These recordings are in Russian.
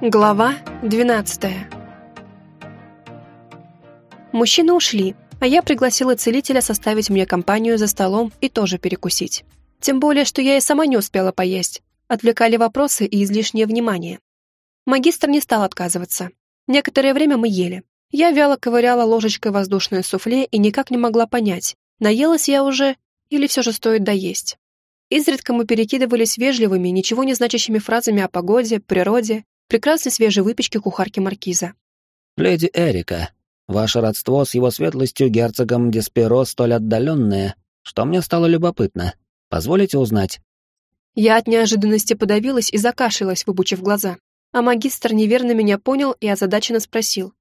Глава 12 Мужчины ушли, а я пригласила целителя составить мне компанию за столом и тоже перекусить. Тем более, что я и сама не успела поесть. Отвлекали вопросы и излишнее внимание. Магистр не стал отказываться. Некоторое время мы ели. Я вяло ковыряла ложечкой воздушное суфле и никак не могла понять, наелась я уже или все же стоит доесть. Изредка мы перекидывались вежливыми, ничего не значащими фразами о погоде, природе, прекрасной свежей выпечке кухарки Маркиза. «Леди Эрика, ваше родство с его светлостью герцогом Десперо столь отдаленное, что мне стало любопытно. Позволите узнать?» Я от неожиданности подавилась и закашлялась, выпучив глаза. А магистр неверно меня понял и озадаченно спросил.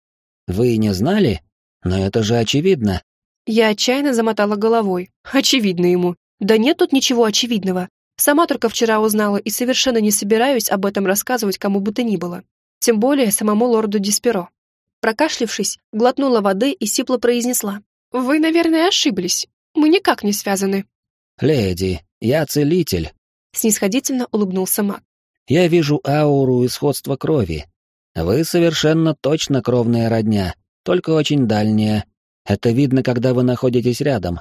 «Вы не знали? Но это же очевидно». Я отчаянно замотала головой. Очевидно ему. Да нет тут ничего очевидного. Сама только вчера узнала и совершенно не собираюсь об этом рассказывать кому бы то ни было. Тем более самому лорду Дисперо. Прокашлившись, глотнула воды и сипло произнесла. «Вы, наверное, ошиблись. Мы никак не связаны». «Леди, я целитель», — снисходительно улыбнулся маг. «Я вижу ауру и сходство крови. Вы совершенно точно кровная родня, только очень дальняя. Это видно, когда вы находитесь рядом».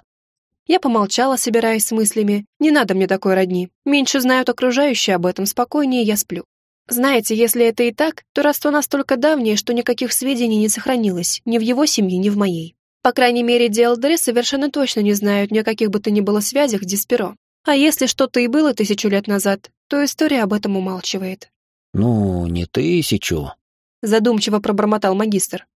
Я помолчала, собираясь с мыслями. «Не надо мне такой родни. Меньше знают окружающие об этом, спокойнее я сплю». Знаете, если это и так, то родство настолько давнее, что никаких сведений не сохранилось, ни в его семье, ни в моей. По крайней мере, Диалдре совершенно точно не знают ни о каких бы то ни было связях Диспиро. А если что-то и было тысячу лет назад, то история об этом умалчивает. «Ну, не тысячу», — задумчиво пробормотал магистр.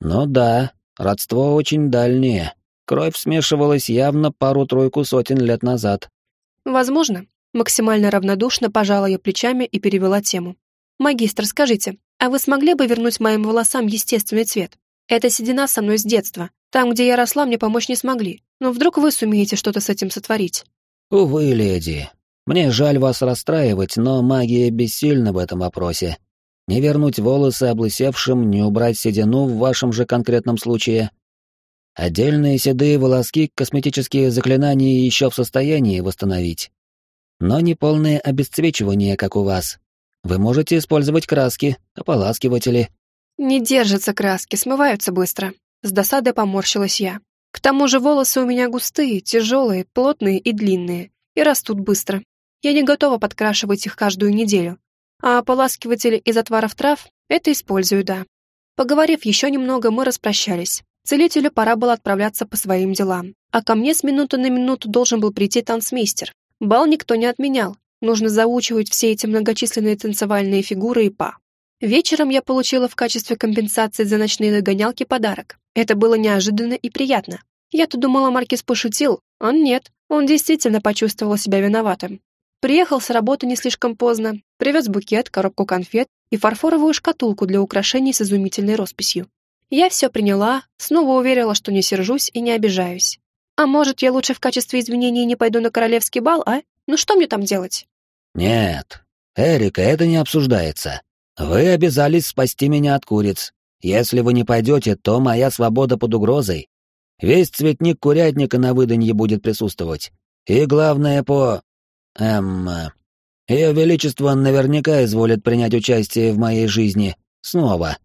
«Ну да, родство очень дальнее. Кровь смешивалась явно пару-тройку сотен лет назад». «Возможно». Максимально равнодушно пожала я плечами и перевела тему. «Магистр, скажите, а вы смогли бы вернуть моим волосам естественный цвет? Эта седина со мной с детства. Там, где я росла, мне помочь не смогли. Но вдруг вы сумеете что-то с этим сотворить?» «Увы, леди. Мне жаль вас расстраивать, но магия бессильна в этом вопросе. Не вернуть волосы облысевшим, не убрать седину в вашем же конкретном случае. Отдельные седые волоски косметические заклинания еще в состоянии восстановить. Но не полное обесцвечивание, как у вас. Вы можете использовать краски, ополаскиватели, «Не держатся краски, смываются быстро», — с досадой поморщилась я. «К тому же волосы у меня густые, тяжелые, плотные и длинные, и растут быстро. Я не готова подкрашивать их каждую неделю. А ополаскиватели из отваров трав — это использую, да». Поговорив еще немного, мы распрощались. Целителю пора было отправляться по своим делам, а ко мне с минуты на минуту должен был прийти танцмейстер. Бал никто не отменял, нужно заучивать все эти многочисленные танцевальные фигуры и па. Вечером я получила в качестве компенсации за ночные догонялки подарок. Это было неожиданно и приятно. Я-то думала, Маркиз пошутил, он нет. Он действительно почувствовал себя виноватым. Приехал с работы не слишком поздно, привез букет, коробку конфет и фарфоровую шкатулку для украшений с изумительной росписью. Я все приняла, снова уверила, что не сержусь и не обижаюсь. А может, я лучше в качестве извинений не пойду на королевский бал, а? Ну что мне там делать? Нет, Эрика, это не обсуждается. Вы обязались спасти меня от куриц. Если вы не пойдете, то моя свобода под угрозой. Весь цветник курятника на выданье будет присутствовать. И главное по... Эм... Ее Величество наверняка изволит принять участие в моей жизни. Снова.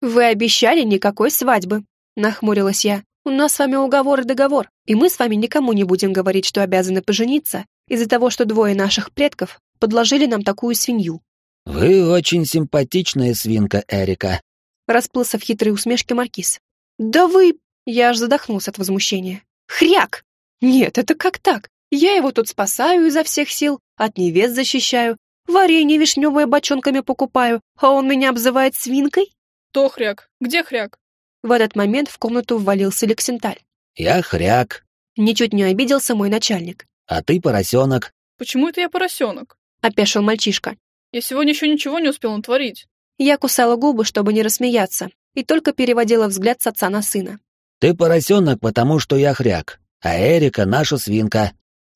«Вы обещали никакой свадьбы», — нахмурилась я. «У нас с вами уговор и договор, и мы с вами никому не будем говорить, что обязаны пожениться из-за того, что двое наших предков подложили нам такую свинью». «Вы очень симпатичная свинка, Эрика», — расплылся в хитрой усмешке Маркиз. «Да вы...» — я аж задохнулся от возмущения. «Хряк! Нет, это как так? Я его тут спасаю изо всех сил, от невест защищаю, варенье вишневое бочонками покупаю, а он меня обзывает свинкой?» «То хряк? Где хряк?» В этот момент в комнату ввалился Лексенталь. «Я хряк», — ничуть не обиделся мой начальник. «А ты поросенок». «Почему это я поросенок?» — опешил мальчишка. Я сегодня еще ничего не успел натворить. Я кусала губы, чтобы не рассмеяться, и только переводила взгляд с отца на сына. Ты поросенок, потому что я хряк, а Эрика наша свинка.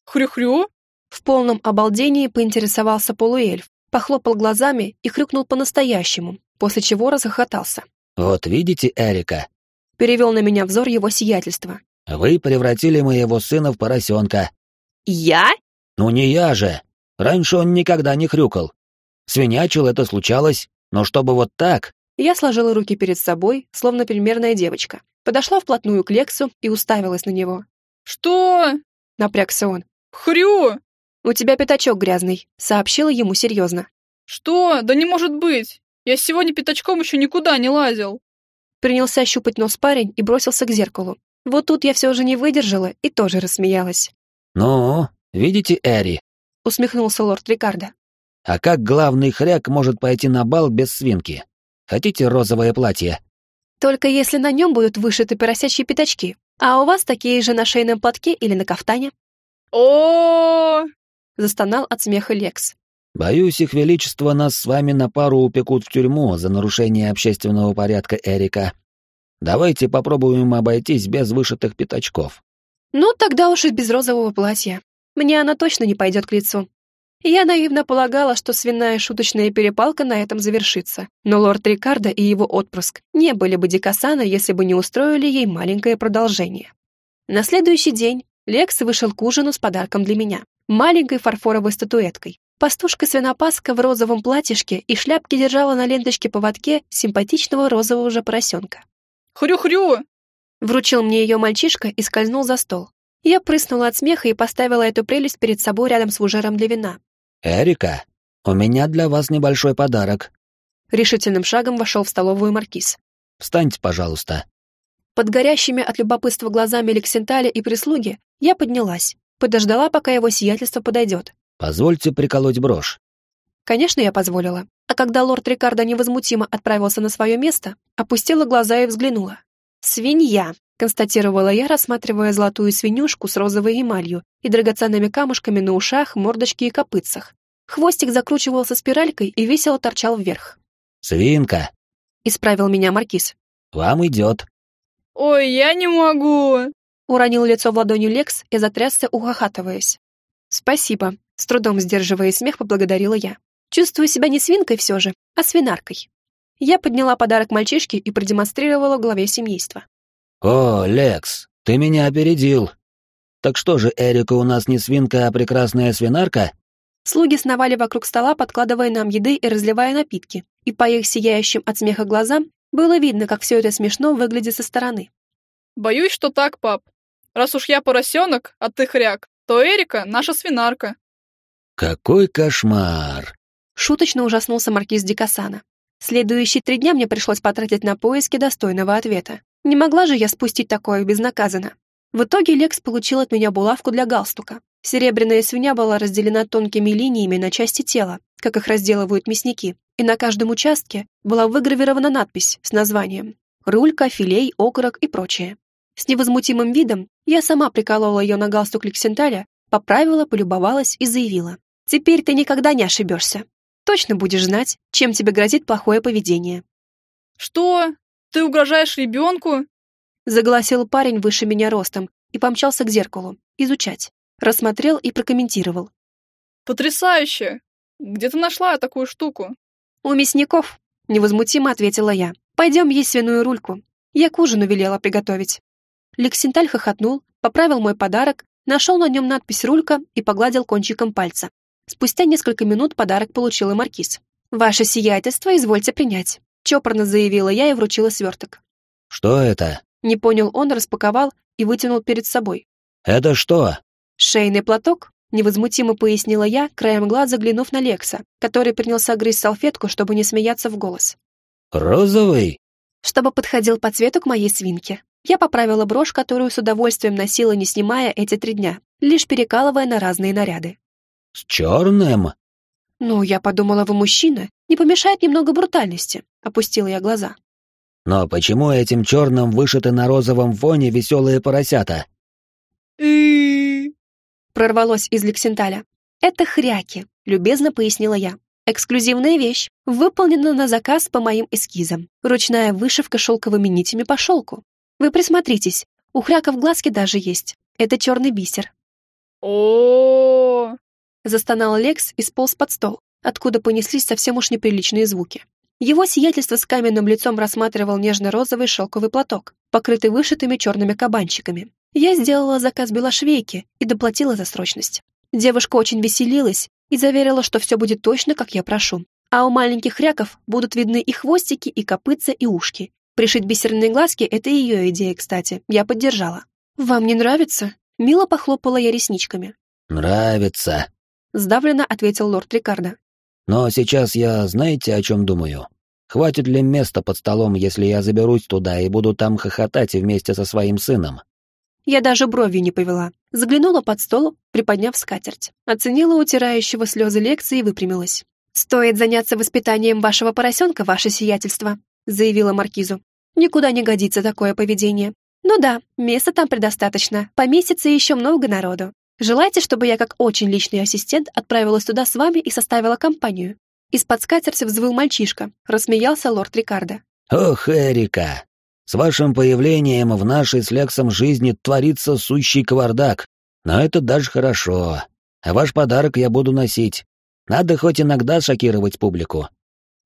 Хрю-хрю? В полном обалдении поинтересовался полуэльф, похлопал глазами и хрюкнул по-настоящему, после чего разохотался. Вот видите, Эрика? Перевел на меня взор его сиятельства. Вы превратили моего сына в поросенка. Я? Ну не я же. Раньше он никогда не хрюкал. Свинячил это случалось. Но чтобы вот так... Я сложила руки перед собой, словно примерная девочка. Подошла вплотную к Лексу и уставилась на него. «Что?» — напрягся он. «Хрю!» «У тебя пятачок грязный», — сообщила ему серьезно. «Что? Да не может быть! Я сегодня пятачком еще никуда не лазил!» Принялся щупать нос парень и бросился к зеркалу. Вот тут я все же не выдержала и тоже рассмеялась. «Ну, видите Эри?» — усмехнулся лорд Рикардо. «А как главный хряк может пойти на бал без свинки? Хотите розовое платье?» «Только если на нем будут вышиты поросячьи пятачки, а у вас такие же на шейном платке или на кафтане». О, застонал от смеха Лекс. «Боюсь, их величество нас с вами на пару упекут в тюрьму за нарушение общественного порядка Эрика. Давайте попробуем обойтись без вышитых пятачков». «Ну, тогда уж и без розового платья. Мне она точно не пойдет к лицу». Я наивно полагала, что свиная шуточная перепалка на этом завершится, но лорд Рикардо и его отпрыск не были бы Дикасана, если бы не устроили ей маленькое продолжение. На следующий день Лекс вышел к ужину с подарком для меня, маленькой фарфоровой статуэткой, Пастушка-свинопаска в розовом платьишке и шляпке держала на ленточке-поводке симпатичного розового же поросенка. «Хрю-хрю!» Вручил мне ее мальчишка и скользнул за стол. Я прыснула от смеха и поставила эту прелесть перед собой рядом с фужером для вина. «Эрика, у меня для вас небольшой подарок». Решительным шагом вошел в столовую маркиз. «Встаньте, пожалуйста». Под горящими от любопытства глазами Лексенталя и прислуги я поднялась, подождала, пока его сиятельство подойдет, Позвольте приколоть брошь. Конечно, я позволила. А когда лорд Рикардо невозмутимо отправился на свое место, опустила глаза и взглянула. «Свинья», — констатировала я, рассматривая золотую свинюшку с розовой эмалью и драгоценными камушками на ушах, мордочке и копытцах. Хвостик закручивался спиралькой и весело торчал вверх. «Свинка», — исправил меня маркиз. «Вам идет». «Ой, я не могу!» Уронил лицо в ладонью Лекс и затрясся, ухахатываясь. «Спасибо», — с трудом сдерживая смех, поблагодарила я. «Чувствую себя не свинкой все же, а свинаркой». Я подняла подарок мальчишке и продемонстрировала главе семейства. «О, Лекс, ты меня опередил. Так что же, Эрика у нас не свинка, а прекрасная свинарка?» Слуги сновали вокруг стола, подкладывая нам еды и разливая напитки, и по их сияющим от смеха глазам было видно, как все это смешно выглядит со стороны. «Боюсь, что так, пап. Раз уж я поросенок, а ты хряк, то Эрика — наша свинарка». «Какой кошмар!» Шуточно ужаснулся маркиз Дикасана. Следующие три дня мне пришлось потратить на поиски достойного ответа. Не могла же я спустить такое безнаказанно. В итоге Лекс получил от меня булавку для галстука. Серебряная свинья была разделена тонкими линиями на части тела, как их разделывают мясники, и на каждом участке была выгравирована надпись с названием «Рулька, филей, окорок и прочее». С невозмутимым видом я сама приколола ее на галстук Лексенталя, поправила, полюбовалась и заявила. «Теперь ты никогда не ошибешься. Точно будешь знать, чем тебе грозит плохое поведение». «Что? Ты угрожаешь ребенку?» Загласил парень выше меня ростом и помчался к зеркалу, изучать. Рассмотрел и прокомментировал. «Потрясающе! Где ты нашла такую штуку?» «У мясников», — невозмутимо ответила я. «Пойдем есть свиную рульку. Я к ужину велела приготовить». Лексенталь хохотнул, поправил мой подарок, нашел на нем надпись «Рулька» и погладил кончиком пальца. Спустя несколько минут подарок получил и маркиз. «Ваше сиятельство, извольте принять», — чопорно заявила я и вручила сверток. «Что это?» Не понял он, распаковал и вытянул перед собой. «Это что?» «Шейный платок», — невозмутимо пояснила я, краем глаз заглянув на Лекса, который принялся грызть салфетку, чтобы не смеяться в голос. «Розовый?» Чтобы подходил по цвету к моей свинке. Я поправила брошь, которую с удовольствием носила, не снимая эти три дня, лишь перекалывая на разные наряды. «С черным?» «Ну, я подумала, вы мужчина. Не помешает немного брутальности», — опустила я глаза. «Но почему этим черным вышиты на розовом фоне веселые поросята?» И прорвалось из Лексенталя. «Это хряки», — любезно пояснила я. «Эксклюзивная вещь, выполнена на заказ по моим эскизам. Ручная вышивка шелковыми нитями по шелку. Вы присмотритесь, у хряков глазки даже есть. Это черный бисер». о Застонал Лекс и сполз под стол, откуда понеслись совсем уж неприличные звуки. Его сиятельство с каменным лицом рассматривал нежно-розовый шелковый платок, покрытый вышитыми черными кабанчиками. Я сделала заказ белошвейки и доплатила за срочность. Девушка очень веселилась и заверила, что все будет точно, как я прошу. А у маленьких ряков будут видны и хвостики, и копытца, и ушки. Пришить бисерные глазки — это ее идея, кстати. Я поддержала. «Вам не нравится?» Мило похлопала я ресничками. «Нравится», — сдавленно ответил лорд Рикардо. «Но сейчас я знаете, о чем думаю? Хватит ли места под столом, если я заберусь туда и буду там хохотать вместе со своим сыном?» Я даже бровью не повела. Заглянула под стол, приподняв скатерть. Оценила утирающего слезы лекции и выпрямилась. «Стоит заняться воспитанием вашего поросенка, ваше сиятельство», заявила Маркизу. «Никуда не годится такое поведение. Ну да, места там предостаточно, поместится еще много народу. Желаете, чтобы я как очень личный ассистент отправилась туда с вами и составила компанию?» Из-под скатерти взвыл мальчишка, рассмеялся лорд Рикардо. «Ох, Эрика, с вашим появлением в нашей с Лексом жизни творится сущий кавардак. Но это даже хорошо. А ваш подарок я буду носить. Надо хоть иногда шокировать публику.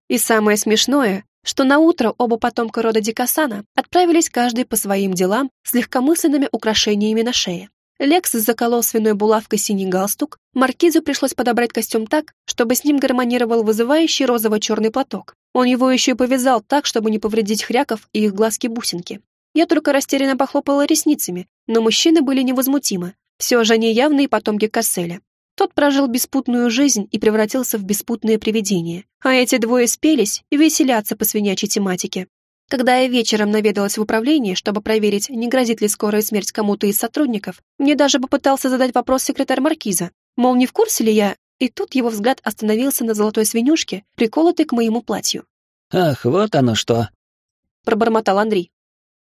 И самое смешное, что на утро оба потомка рода Дикасана отправились каждый по своим делам с легкомысленными украшениями на шее. Лекс заколол свиной булавкой синий галстук, Маркизу пришлось подобрать костюм так, чтобы с ним гармонировал вызывающий розово-черный платок. Он его еще и повязал так, чтобы не повредить хряков и их глазки-бусинки. Я только растерянно похлопала ресницами, но мужчины были невозмутимы. Все же они явные потомки Касселя. Тот прожил беспутную жизнь и превратился в беспутное привидение, а эти двое спелись и веселятся по свинячьей тематике. Когда я вечером наведалась в управление, чтобы проверить, не грозит ли скорая смерть кому-то из сотрудников, мне даже попытался задать вопрос секретарь Маркиза, мол, не в курсе ли я, и тут его взгляд остановился на золотой свинюшке, приколотой к моему платью. «Ах, вот оно что!» — пробормотал Андрей.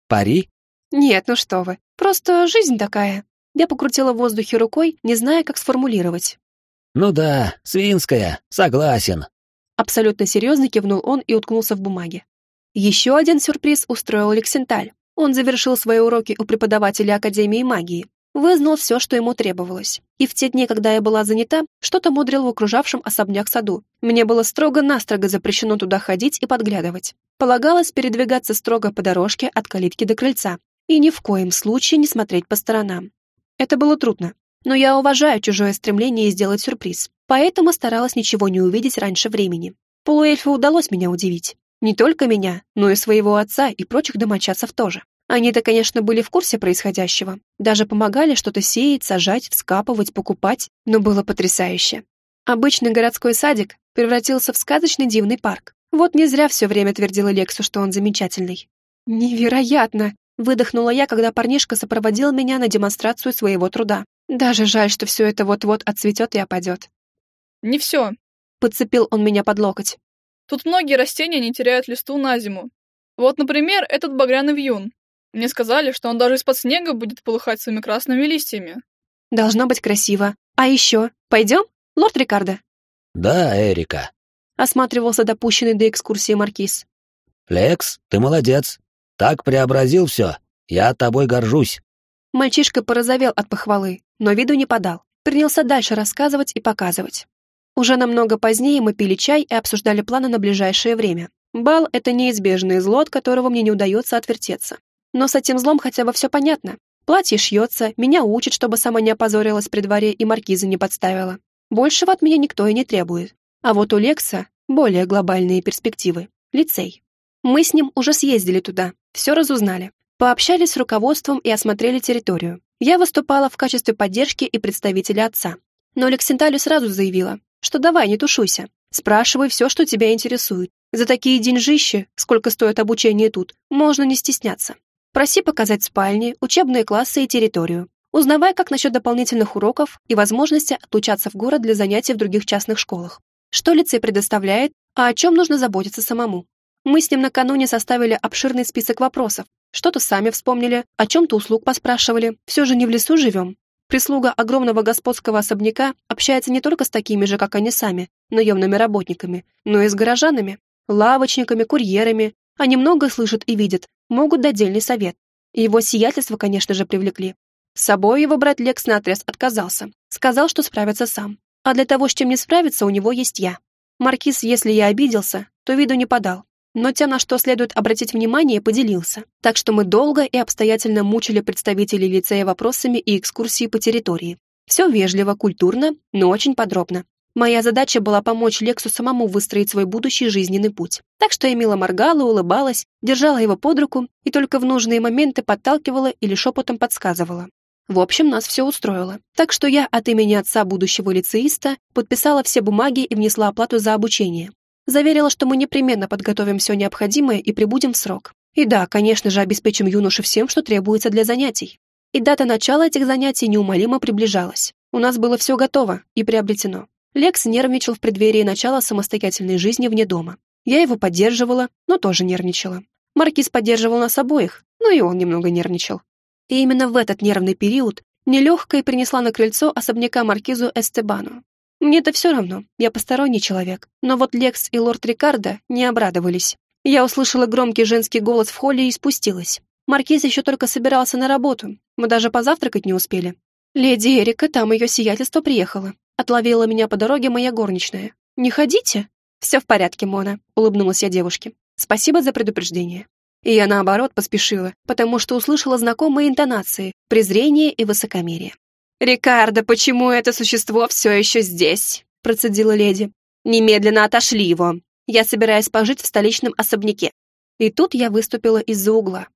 «Пари?» «Нет, ну что вы, просто жизнь такая». Я покрутила в воздухе рукой, не зная, как сформулировать. «Ну да, свинская, согласен». Абсолютно серьезно кивнул он и уткнулся в бумаге. Еще один сюрприз устроил Лексенталь. Он завершил свои уроки у преподавателя Академии магии, вызнал все, что ему требовалось. И в те дни, когда я была занята, что-то мудрил в окружавшем особняк саду. Мне было строго-настрого запрещено туда ходить и подглядывать. Полагалось передвигаться строго по дорожке от калитки до крыльца и ни в коем случае не смотреть по сторонам. Это было трудно, но я уважаю чужое стремление сделать сюрприз, поэтому старалась ничего не увидеть раньше времени. Полуэльфу удалось меня удивить. Не только меня, но и своего отца и прочих домочадцев тоже. Они-то, конечно, были в курсе происходящего, даже помогали что-то сеять, сажать, вскапывать, покупать, но было потрясающе. Обычный городской садик превратился в сказочный дивный парк. Вот не зря все время твердила Лексу, что он замечательный. «Невероятно!» — выдохнула я, когда парнишка сопроводил меня на демонстрацию своего труда. Даже жаль, что все это вот-вот отцветет и опадет. «Не все», — подцепил он меня под локоть. Тут многие растения не теряют листву на зиму. Вот, например, этот багряный вьюн. Мне сказали, что он даже из-под снега будет полыхать своими красными листьями. Должно быть красиво. А еще, пойдем, лорд Рикардо? Да, Эрика. Осматривался допущенный до экскурсии маркиз. Лекс, ты молодец. Так преобразил все. Я тобой горжусь. Мальчишка порозовел от похвалы, но виду не подал. Принялся дальше рассказывать и показывать. Уже намного позднее мы пили чай и обсуждали планы на ближайшее время. Бал — это неизбежное зло, от которого мне не удается отвертеться. Но с этим злом хотя бы все понятно. Платье шьется, меня учат, чтобы сама не опозорилась при дворе и маркиза не подставила. Большего от меня никто и не требует. А вот у Лекса более глобальные перспективы. Лицей. Мы с ним уже съездили туда, все разузнали. Пообщались с руководством и осмотрели территорию. Я выступала в качестве поддержки и представителя отца. Но Лексенталю сразу заявила, что давай, не тушуйся. Спрашивай все, что тебя интересует. За такие деньжищи, сколько стоит обучение тут, можно не стесняться. Проси показать спальни, учебные классы и территорию. Узнавай, как насчет дополнительных уроков и возможности отлучаться в город для занятий в других частных школах. Что лицей предоставляет, а о чем нужно заботиться самому. Мы с ним накануне составили обширный список вопросов. Что-то сами вспомнили, о чем-то услуг поспрашивали. Все же не в лесу живем. Прислуга огромного господского особняка общается не только с такими же, как они сами, наемными работниками, но и с горожанами, лавочниками, курьерами. Они много слышат и видят, могут дать дельный совет. Его сиятельство, конечно же, привлекли. С собой его брат Лекс наотрез отказался. Сказал, что справится сам. А для того, с чем не справиться, у него есть я. Маркиз, если я обиделся, то виду не подал но тем, на что следует обратить внимание, поделился. Так что мы долго и обстоятельно мучили представителей лицея вопросами и экскурсии по территории. Все вежливо, культурно, но очень подробно. Моя задача была помочь Лексу самому выстроить свой будущий жизненный путь. Так что я мило моргала, улыбалась, держала его под руку и только в нужные моменты подталкивала или шепотом подсказывала. В общем, нас все устроило. Так что я от имени отца будущего лицеиста подписала все бумаги и внесла оплату за обучение. Заверила, что мы непременно подготовим все необходимое и прибудем в срок. И да, конечно же, обеспечим юноше всем, что требуется для занятий. И дата начала этих занятий неумолимо приближалась. У нас было все готово и приобретено. Лекс нервничал в преддверии начала самостоятельной жизни вне дома. Я его поддерживала, но тоже нервничала. Маркиз поддерживал нас обоих, но и он немного нервничал. И именно в этот нервный период нелегкая принесла на крыльцо особняка маркизу Эстебану. Мне-то все равно, я посторонний человек, но вот Лекс и лорд Рикардо не обрадовались. Я услышала громкий женский голос в холле и спустилась. Маркиз еще только собирался на работу, мы даже позавтракать не успели. Леди Эрика, там ее сиятельство приехала. Отловила меня по дороге моя горничная. «Не ходите?» «Все в порядке, Мона», — улыбнулась я девушке. «Спасибо за предупреждение». И я, наоборот, поспешила, потому что услышала знакомые интонации, презрение и высокомерие. «Рикардо, почему это существо все еще здесь?» — процедила леди. «Немедленно отошли его. Я собираюсь пожить в столичном особняке». И тут я выступила из-за угла.